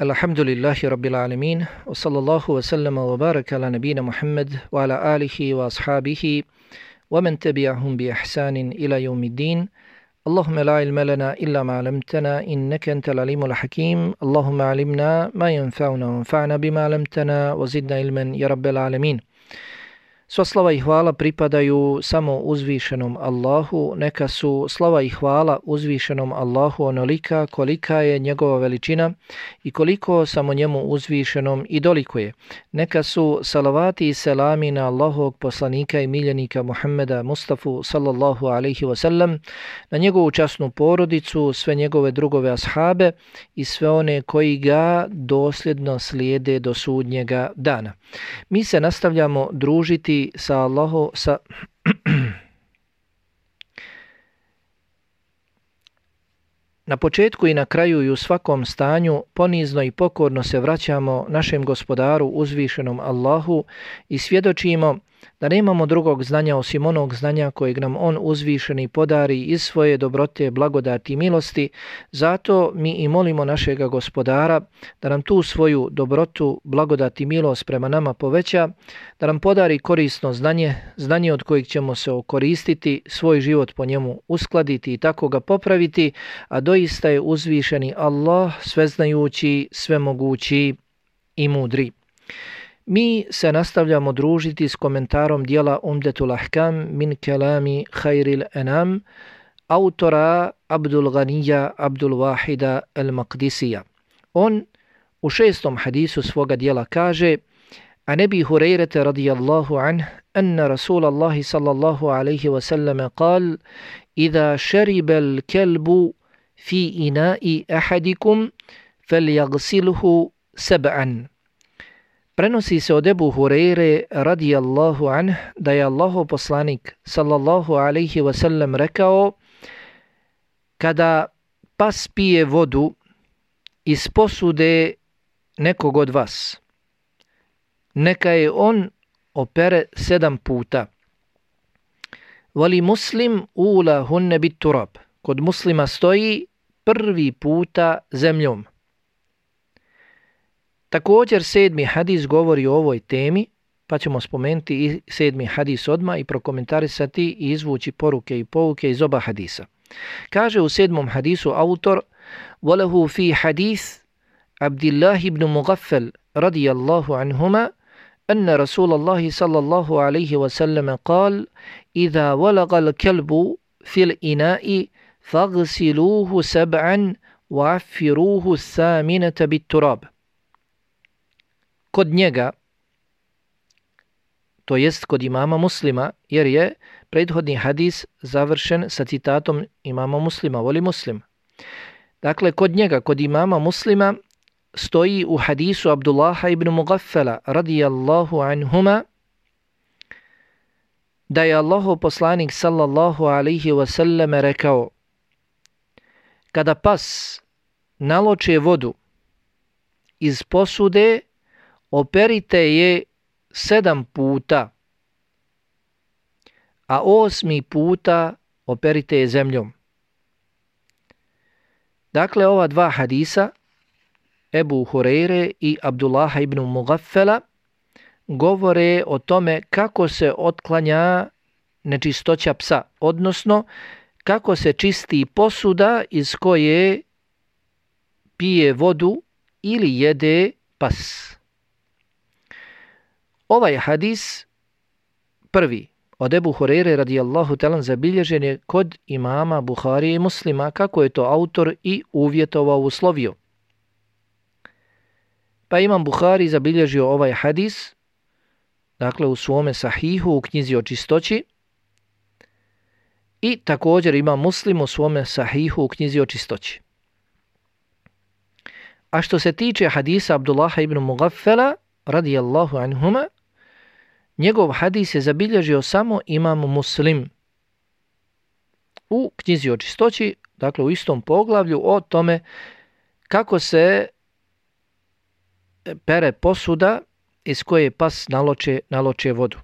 الحمد لله رب العالمين وصلى الله وسلم وبارك على نبينا محمد وعلى آله وأصحابه ومن تبعهم بإحسان إلى يوم الدين اللهم لا علم لنا إلا ما علمتنا إنك أنت العليم الحكيم اللهم علمنا ما ينفعنا وانفعنا بما علمتنا وزدنا علما يا رب العالمين Sva slava i hvala pripadaju samo uzvišenom Allahu, neka su slava i hvala uzvišenom Allahu onolika kolika je njegova veličina i koliko samo njemu uzvišenom i dolikuje. Neka su salavati i selami na Allahovog poslanika i miljenika Muhammeda Mustafa sallallahu alaihi wasallam, na njegovu časnu porodicu, sve njegove drugove ashabe i sve one koji ga dosljedno slijede do sudnjega dana. Mi se nastavljamo družiti sa Allahu sa Na početku i na kraju i u svakom stanju ponizno i pokorno se vraćamo našem gospodaru uzvišenom Allahu i svjedočimo da nemamo drugog znanja osim onog znanja kojeg nam On uzvišeni podari iz svoje dobrote, blagodati i milosti, zato mi i molimo našega gospodara da nam tu svoju dobrotu, blagodati i milost prema nama poveća, da nam podari korisno znanje, znanje od kojeg ćemo se okoristiti, svoj život po njemu uskladiti i tako ga popraviti, a doista je uzvišeni Allah sveznajući, svemogući i mudri. Mi se nastavljamo družiti s komentarom dijela Umdetul Ahkam min kelami Khairil Enam, autora Abdul Ghanija Abdul Wahida El Maqdisija. On u šestom hadisu svoga dijela kaže عن ابي هريره رضي الله عنه ان sallallahu alaihi صلى الله عليه وسلم قال اذا شرب الكلب في اناء احدكم فليغسله سبعا Prenosi se od Ebu Hureyre radijallahu anh da je Allahu poslanik sallallahu alaihi wasallam rekao kada pas pije vodu iz posude nekog od vas, neka je on opere sedam puta. Vali muslim ula hunne bit turab. Kod muslima stoji prvi puta zemljom. Također sedmi hadis govori o ovoj temi, pa ćemo spomenuti i sedmi hadis odma i prokomentarisati i izvući poruke i pouke iz oba hadisa. Kaže u sedmom hadisu autor وَلَهُ فِي حَدِيث عبد الله بن مغفل رضي الله عنهما أن رسول الله صلى الله عليه وسلم قال إذا ولغ الكلب في الإناء فاغسلوه سبعا وعفروه الثامنة بالتراب kod njega, to jest kod imama muslima, jer je prethodni hadis završen sa citatom imama muslima, voli muslim. Dakle, kod njega, kod imama muslima, stoji u hadisu Abdullaha ibn Mugaffala radijallahu anhuma da je Allahu poslanik sallallahu alaihi wasallam rekao kada pas naloče vodu iz posude operite je sedam puta, a osmi puta operite je zemljom. Dakle, ova dva hadisa, Ebu Hureyre i Abdullaha ibn Mugaffela, govore o tome kako se otklanja nečistoća psa, odnosno kako se čisti posuda iz koje pije vodu ili jede pas. Ovaj hadis prvi od Ebu Hurere radijallahu talan zabilježen je kod imama Buhari i muslima kako je to autor i uvjetovao uslovio. Pa imam Buhari zabilježio ovaj hadis, dakle u svome sahihu u knjizi o čistoći, i također ima muslim u svome sahihu u knjizi o čistoći. A što se tiče hadisa Abdullaha ibn Mugaffela, radijallahu anhuma, njegov hadis je zabilježio samo imam muslim u knjizi o čistoći, dakle u istom poglavlju o tome kako se e, pere posuda iz koje pas naloče, naloče vodu.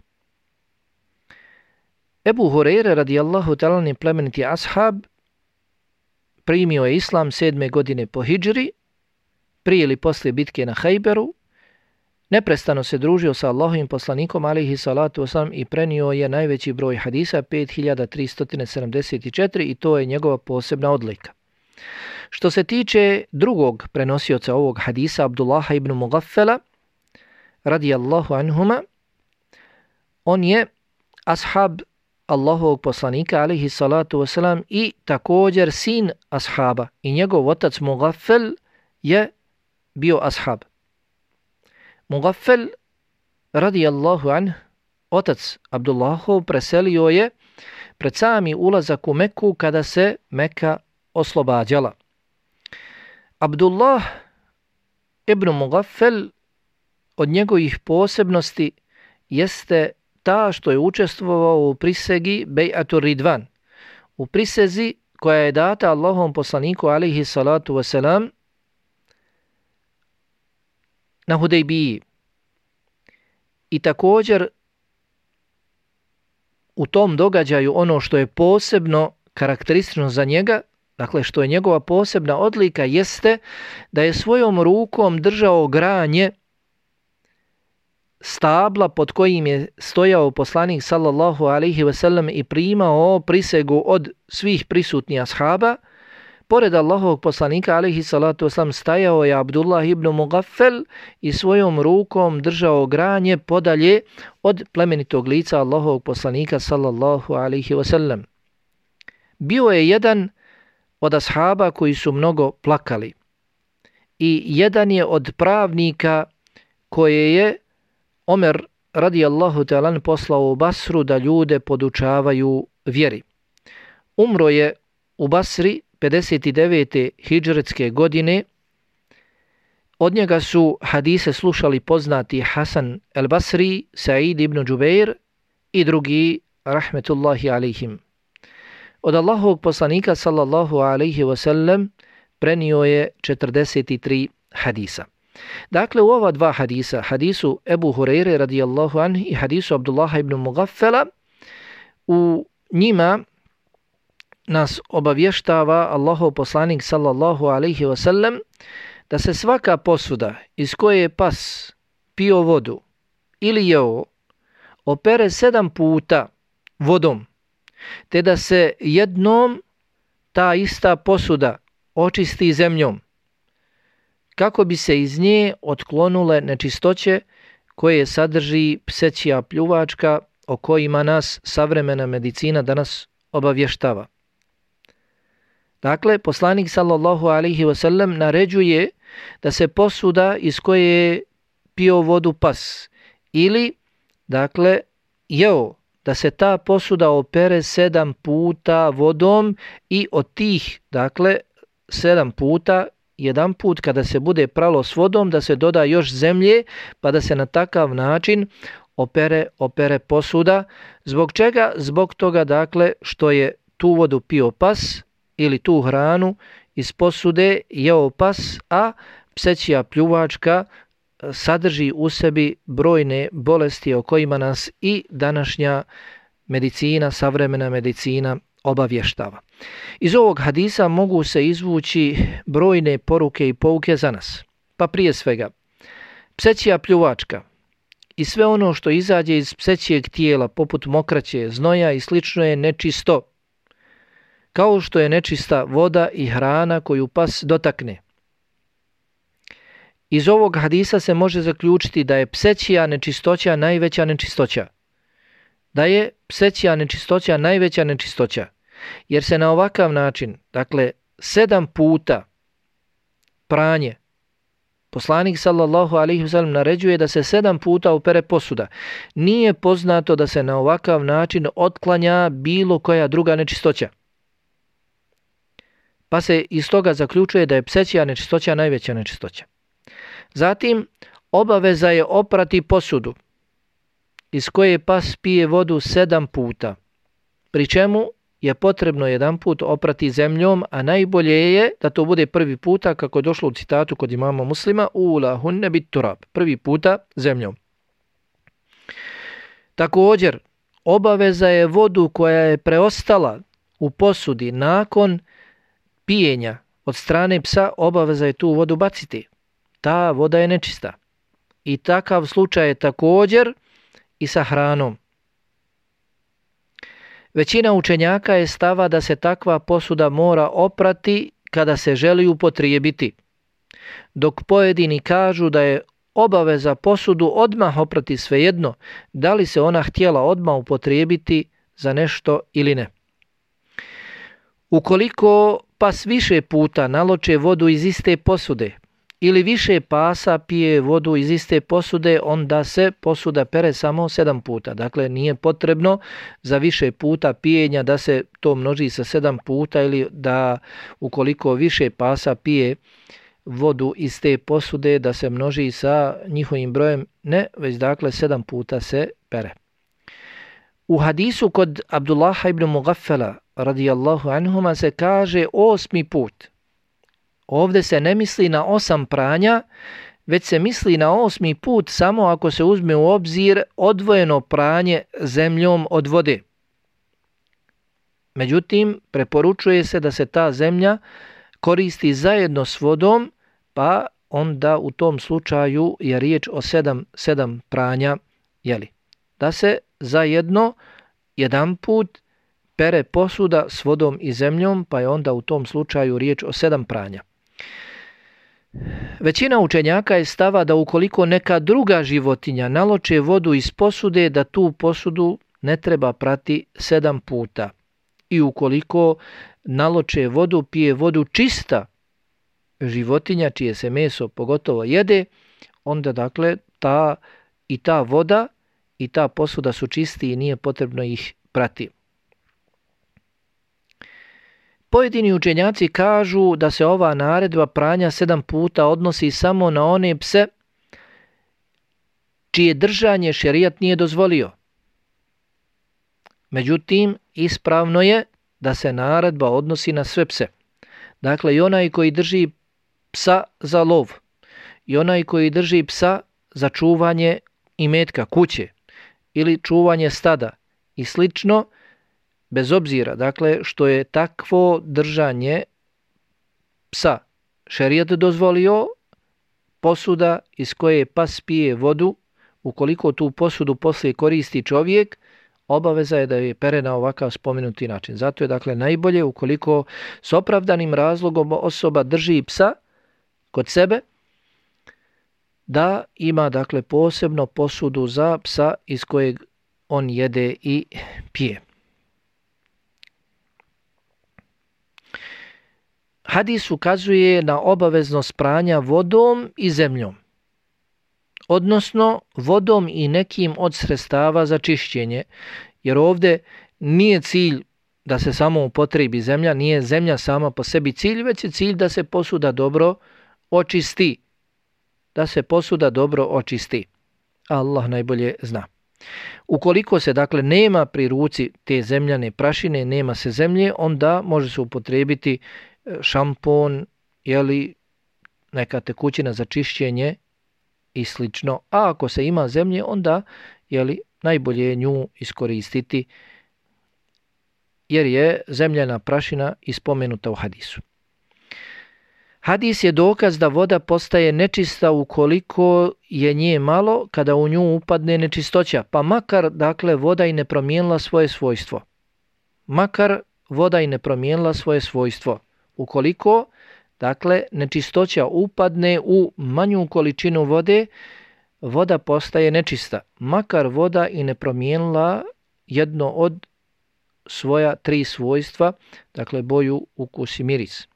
Ebu Hureyre radijallahu talani plemeniti ashab primio je islam sedme godine po hijđri, prije ili poslije bitke na Hajberu, neprestano se družio sa Allahovim poslanikom alihi salatu osam i prenio je najveći broj hadisa 5374 i to je njegova posebna odlika. Što se tiče drugog prenosioca ovog hadisa Abdullaha ibn Mugaffela radijallahu anhuma, on je ashab Allahovog poslanika alihi salatu wasalam i također sin ashaba i njegov otac Mugaffel je bio ashab. Mugaffel radijallahu anh, otac Abdullahov preselio je pred sami ulazak u Meku kada se Meka oslobađala. Abdullah ibn Mugaffel od njegovih posebnosti jeste ta što je učestvovao u prisegi Bejatu Ridvan, u prisezi koja je data Allahom poslaniku alihi salatu wasalam na Hudejbiji. I također u tom događaju ono što je posebno karakteristično za njega, dakle što je njegova posebna odlika, jeste da je svojom rukom držao granje stabla pod kojim je stojao poslanik sallallahu alaihi ve sellem i primao prisegu od svih prisutnih ashaba, pored Allahovog poslanika alaihi salatu wasallam stajao je Abdullah ibn Mugaffel i svojom rukom držao granje podalje od plemenitog lica Allahovog poslanika sallallahu alaihi ve sellem. Bio je jedan od ashaba koji su mnogo plakali i jedan je od pravnika koje je Omer radijallahu ta'ala poslao u Basru da ljude podučavaju vjeri. Umro je u Basri 59. hijđretske godine. Od njega su hadise slušali poznati Hasan el Basri, Sa'id ibn Đubeir i drugi rahmetullahi alihim. Od Allahovog poslanika sallallahu alaihi wasallam prenio je 43 hadisa. Dakle, u ova dva hadisa, hadisu Ebu Hureyre radijallahu anhi i hadisu Abdullaha ibn Mugaffela, u njima nas obavještava Allahov poslanik sallallahu alaihi wasallam da se svaka posuda iz koje je pas pio vodu ili jeo opere sedam puta vodom, te da se jednom ta ista posuda očisti zemljom, kako bi se iz nje otklonule nečistoće koje sadrži psećija pljuvačka o kojima nas savremena medicina danas obavještava. Dakle, poslanik sallallahu alaihi wasallam naređuje da se posuda iz koje je pio vodu pas ili, dakle, jeo, da se ta posuda opere sedam puta vodom i od tih, dakle, sedam puta jedan put kada se bude pralo s vodom da se doda još zemlje pa da se na takav način opere opere posuda. Zbog čega? Zbog toga dakle što je tu vodu pio pas ili tu hranu iz posude jeo pas, a psećija pljuvačka e, sadrži u sebi brojne bolesti o kojima nas i današnja medicina, savremena medicina obavještava. Iz ovog hadisa mogu se izvući brojne poruke i pouke za nas. Pa prije svega, psećija pljuvačka i sve ono što izađe iz psećijeg tijela poput mokraće, znoja i slično je nečisto, kao što je nečista voda i hrana koju pas dotakne. Iz ovog hadisa se može zaključiti da je psećija nečistoća najveća nečistoća. Da je psećija nečistoća najveća nečistoća. Jer se na ovakav način, dakle, sedam puta pranje, poslanik sallallahu alaihi wasallam naređuje da se sedam puta opere posuda. Nije poznato da se na ovakav način otklanja bilo koja druga nečistoća. Pa se iz toga zaključuje da je psećija nečistoća najveća nečistoća. Zatim, obaveza je oprati posudu iz koje pas pije vodu sedam puta, pri čemu je potrebno jedan put oprati zemljom, a najbolje je da to bude prvi puta, kako je došlo u citatu kod imama muslima, ula hunne bit turab, prvi puta zemljom. Također, obaveza je vodu koja je preostala u posudi nakon pijenja od strane psa, obaveza je tu vodu baciti. ta voda je nečista. I takav slučaj je također i sa hranom. Većina učenjaka je stava da se takva posuda mora oprati kada se želi upotrijebiti, dok pojedini kažu da je obaveza posudu odmah oprati svejedno da li se ona htjela odmah upotrijebiti za nešto ili ne. Ukoliko pas više puta naloče vodu iz iste posude ili više pasa pije vodu iz iste posude, onda se posuda pere samo sedam puta. Dakle, nije potrebno za više puta pijenja da se to množi sa sedam puta ili da ukoliko više pasa pije vodu iz te posude da se množi sa njihovim brojem. Ne, već dakle sedam puta se pere. U hadisu kod Abdullaha ibn Mugaffala radijallahu anhuma se kaže osmi put. Ovde se ne misli na osam pranja, već se misli na osmi put samo ako se uzme u obzir odvojeno pranje zemljom od vode. Međutim, preporučuje se da se ta zemlja koristi zajedno s vodom, pa onda u tom slučaju je riječ o sedam, sedam pranja, jeli? Da se zajedno jedan put pere posuda s vodom i zemljom, pa je onda u tom slučaju riječ o sedam pranja. Većina učenjaka je stava da ukoliko neka druga životinja naloče vodu iz posude, da tu posudu ne treba prati sedam puta. I ukoliko naloče vodu, pije vodu čista životinja, čije se meso pogotovo jede, onda dakle ta i ta voda i ta posuda su čisti i nije potrebno ih prati. Pojedini učenjaci kažu da se ova naredba pranja sedam puta odnosi samo na one pse čije držanje šerijat nije dozvolio. Međutim, ispravno je da se naredba odnosi na sve pse. Dakle, i onaj koji drži psa za lov, i onaj koji drži psa za čuvanje imetka kuće, ili čuvanje stada i slično, bez obzira, dakle, što je takvo držanje psa šerijat dozvolio, posuda iz koje pas pije vodu, ukoliko tu posudu poslije koristi čovjek, obaveza je da je pere na ovakav spomenuti način. Zato je dakle najbolje ukoliko s opravdanim razlogom osoba drži psa kod sebe, da ima dakle posebno posudu za psa iz kojeg on jede i pije. Hadis ukazuje na obaveznost pranja vodom i zemljom, odnosno vodom i nekim od sredstava za čišćenje, jer ovde nije cilj da se samo upotrebi zemlja, nije zemlja sama po sebi cilj, već je cilj da se posuda dobro očisti da se posuda dobro očisti. Allah najbolje zna. Ukoliko se dakle nema pri ruci te zemljane prašine, nema se zemlje, onda može se upotrebiti e, šampon jeli, neka tekućina za čišćenje i slično. A ako se ima zemlje, onda jeli, najbolje je nju iskoristiti jer je zemljana prašina ispomenuta u hadisu. Hadis je dokaz da voda postaje nečista ukoliko je nje malo kada u nju upadne nečistoća, pa makar dakle voda i ne promijenila svoje svojstvo. Makar voda i ne promijenila svoje svojstvo. Ukoliko dakle nečistoća upadne u manju količinu vode, voda postaje nečista. Makar voda i ne promijenila jedno od svoja tri svojstva, dakle boju, ukus i miris.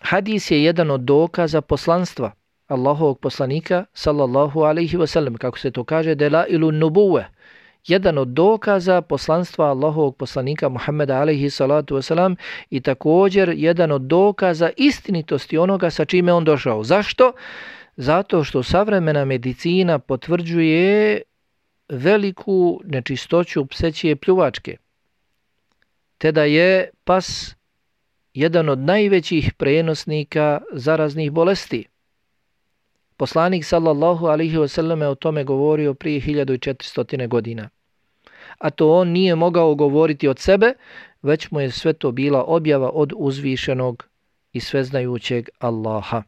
Hadis je jedan od dokaza poslanstva Allahovog poslanika sallallahu alaihi wasallam, kako se to kaže, dela ilu nubuwe, jedan od dokaza poslanstva Allahovog poslanika Muhammeda alaihi salatu wasalam i također jedan od dokaza istinitosti onoga sa čime on došao. Zašto? Zato što savremena medicina potvrđuje veliku nečistoću psećije pljuvačke, te da je pas jedan od najvećih prenosnika zaraznih bolesti. Poslanik sallallahu alihi wasallam o tome govorio prije 1400. godina. A to on nije mogao govoriti od sebe, već mu je sve to bila objava od uzvišenog i sveznajućeg Allaha.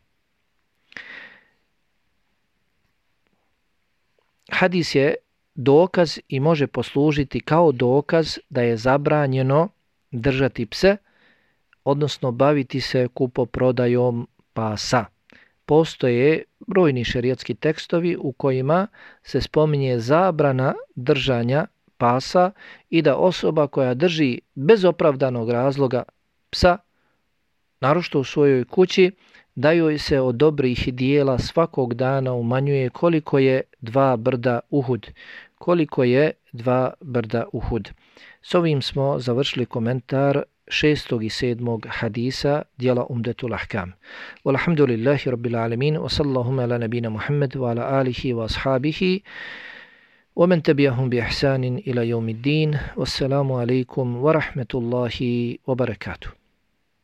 Hadis je dokaz i može poslužiti kao dokaz da je zabranjeno držati pse, odnosno baviti se kupoprodajom pasa. Postoje brojni šerijatski tekstovi u kojima se spominje zabrana držanja pasa i da osoba koja drži bez opravdanog razloga psa, narošto u svojoj kući, da joj se od dobrih dijela svakog dana umanjuje koliko je dva brda uhud. Koliko je dva brda uhud. S ovim smo završili komentar šestog i sedmog hadisa dijela Umdetu Lahkam. Walhamdulillahi rabbil alemin, wa sallahum la nabina Muhammed, wa ala alihi wa ashabihi, wa men tabiahum bi ahsanin ila jomid din, wassalamu alaikum wa rahmetullahi wa barakatuh.